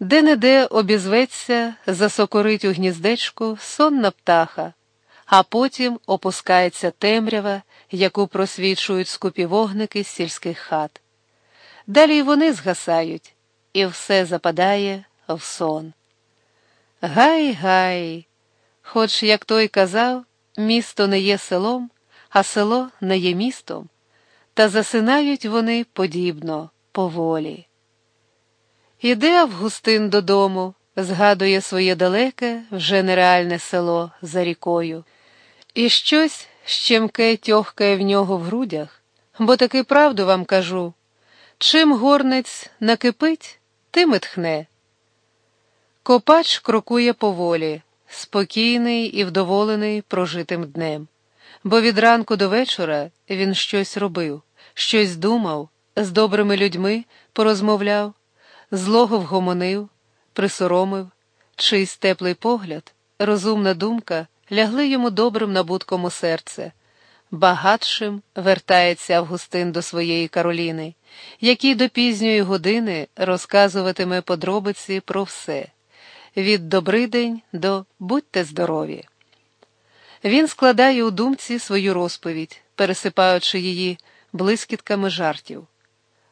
Де не де обізветься, засокорить у гніздечку сонна птаха, а потім опускається темрява, яку просвічують скупі вогники сільських хат. Далі й вони згасають, і все западає в сон. Гай, гай, хоч, як той казав, місто не є селом, а село не є містом, та засинають вони подібно, поволі. Іде Августин додому, згадує своє далеке, вже нереальне село за рікою, і щось щемке тьохкає в нього в грудях, бо таки правду вам кажу чим горнець накипить, тим і тхне. Копач крокує поволі, спокійний і вдоволений прожитим днем, бо від ранку до вечора він щось робив, щось думав, з добрими людьми порозмовляв злого вгомонив, присоромив, чийсь теплий погляд, розумна думка лягли йому добрим набутком у серце. Багатшим вертається Августин до своєї Кароліни, який до пізньої години розказуватиме подробиці про все від добридень до будьте здорові. Він складає у думці свою розповідь, пересипаючи її блискітками жартів.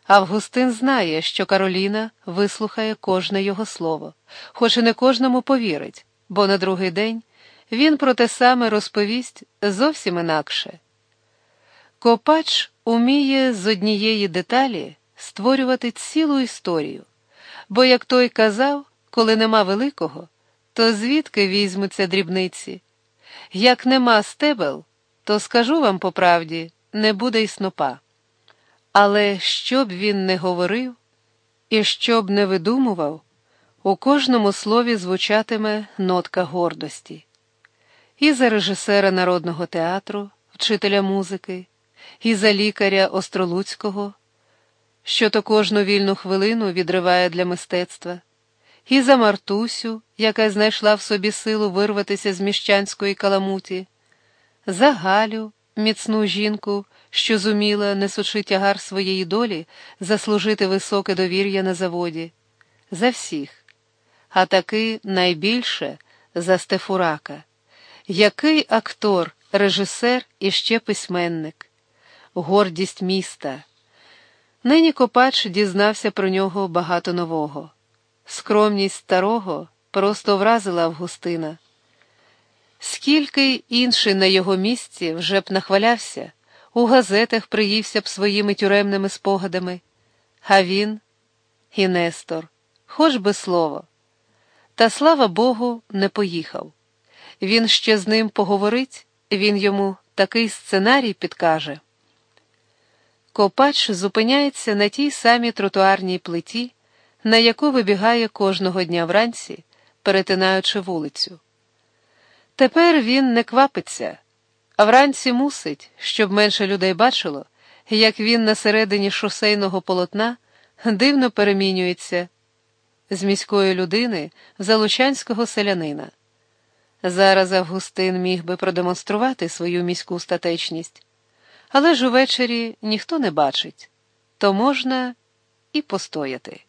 Августин знає, що Кароліна вислухає кожне його слово, хоч і не кожному повірить, бо на другий день він про те саме розповість зовсім інакше. Копач уміє з однієї деталі створювати цілу історію, бо, як той казав, коли нема великого, то звідки візьмуться дрібниці? Як нема стебел, то скажу вам по правді, не буде й снопа. Але що б він не говорив і що б не видумував, у кожному слові звучатиме нотка гордості. І за режисера народного театру, вчителя музики, і за лікаря Остролуцького, що то кожну вільну хвилину відриває для мистецтва, і за Мартусю, яка знайшла в собі силу вирватися з міщанської каламуті, за Галю, міцну жінку що зуміла, несучи тягар своєї долі, заслужити високе довір'я на заводі, за всіх, а таки найбільше за Стефурака. Який актор, режисер і ще письменник, гордість міста. Нині Копач дізнався про нього багато нового. Скромність старого просто вразила Августина. Скільки інший на його місці вже б нахвалявся у газетах приївся б своїми тюремними спогадами, а він і Нестор, хоч би слово. Та слава Богу, не поїхав. Він ще з ним поговорить, він йому такий сценарій підкаже. Копач зупиняється на тій самій тротуарній плиті, на яку вибігає кожного дня вранці, перетинаючи вулицю. Тепер він не квапиться. А вранці мусить, щоб менше людей бачило, як він на середині шосейного полотна дивно перемінюється з міської людини в залучанського селянина. Зараз Августин міг би продемонструвати свою міську статечність, але ж увечері ніхто не бачить, то можна і постояти.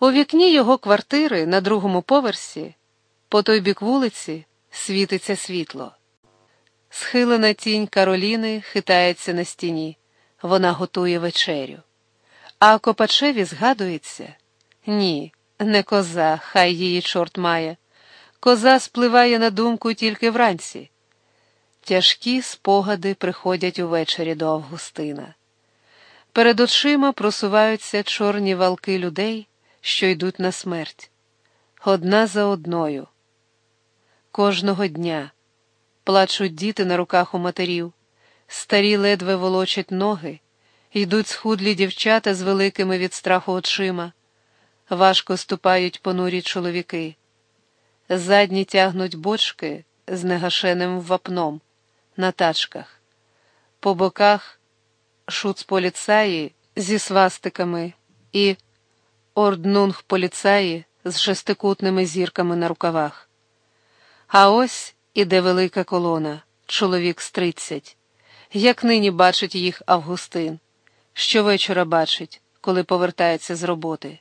У вікні його квартири на другому поверсі, по той бік вулиці, світиться світло. Схилена тінь Кароліни хитається на стіні, вона готує вечерю. А Копачеві згадується ні, не коза, хай її чорт має. Коза спливає на думку тільки вранці. Тяжкі спогади приходять увечері до Августина. Перед очима просуваються чорні валки людей, що йдуть на смерть, одна за одною. Кожного дня плачуть діти на руках у матерів, старі ледве волочать ноги, йдуть схудлі дівчата з великими від страху очима, важко ступають понурі чоловіки, задні тягнуть бочки з негашеним вапном на тачках, по боках шуцполіцаї зі свастиками і орднунг поліцаї з шестикутними зірками на рукавах. А ось Іде велика колона, чоловік з тридцять. Як нині бачить їх Августин, щовечора бачить, коли повертається з роботи.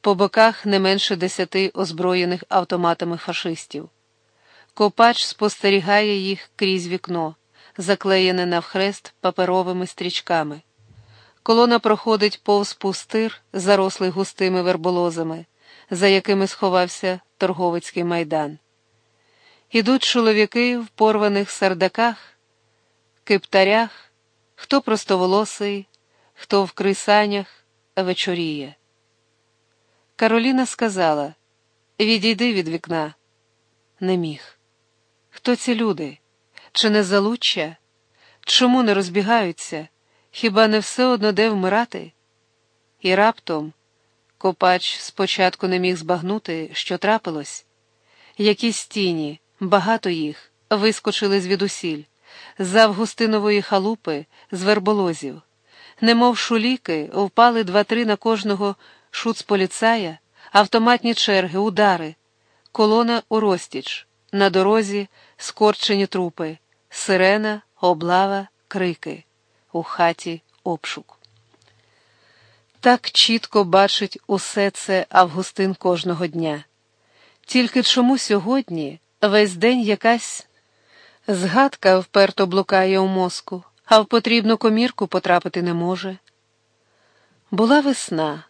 по боках не менше десяти озброєних автоматами фашистів. Копач спостерігає їх крізь вікно, заклеєне навхрест паперовими стрічками. Колона проходить повз пустир, зарослий густими верболозами, за якими сховався торговицький майдан. Ідуть чоловіки в порваних сардаках, киптарях, хто простоволосий, хто в крисанях вечоріє. Кароліна сказала: Відійди від вікна. Не міг. Хто ці люди? Чи не залуччя? Чому не розбігаються? Хіба не все одно де вмирати? І раптом копач спочатку не міг збагнути, що трапилось. Якісь тіні, багато їх, вискочили звідусіль, з Августинової халупи, з верболозів. Немов шуліки, впали два-три на кожного шуцполіцая, автоматні черги, удари, колона у розтіч, на дорозі скорчені трупи, сирена, облава, крики, у хаті обшук. Так чітко бачить усе це Августин кожного дня. Тільки чому сьогодні весь день якась згадка вперто блукає у мозку, а в потрібну комірку потрапити не може. Була весна,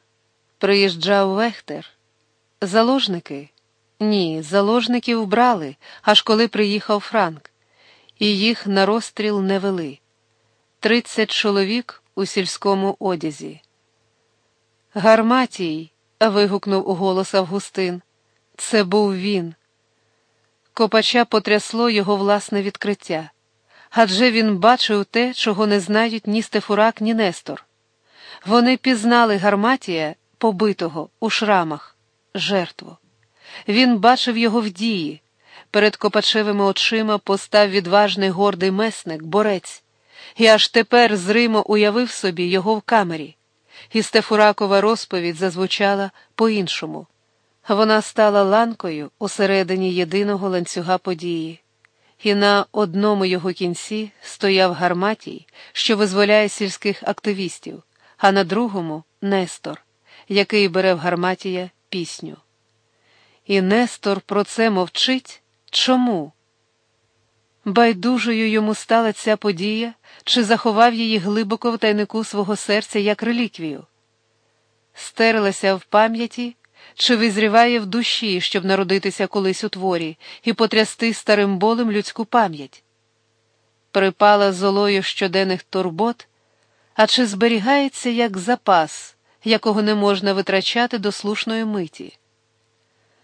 приїжджав Вехтер. Заложники? Ні, заложників брали, аж коли приїхав Франк, і їх на розстріл не вели. Тридцять чоловік у сільському одязі. Гарматій. вигукнув у голос Августин. Це був він. Копача потрясло його власне відкриття. Адже він бачив те, чого не знають ні Стефурак, ні Нестор. Вони пізнали Гарматія, побитого, у шрамах, жертву. Він бачив його в дії. Перед Копачевими очима постав відважний гордий месник, борець, і аж тепер зримо уявив собі його в камері, і Стефуракова розповідь зазвучала по-іншому. Вона стала ланкою усередині єдиного ланцюга події, і на одному його кінці стояв гарматій, що визволяє сільських активістів, а на другому Нестор, який бере в гарматія пісню. І Нестор про це мовчить чому? Байдужою йому стала ця подія, чи заховав її глибоко в тайнику свого серця як реліквію, стерлася в пам'яті чи визріває в душі, щоб народитися колись у творі і потрясти старим болем людську пам'ять? Припала золою щоденних турбот, а чи зберігається як запас, якого не можна витрачати до слушної миті?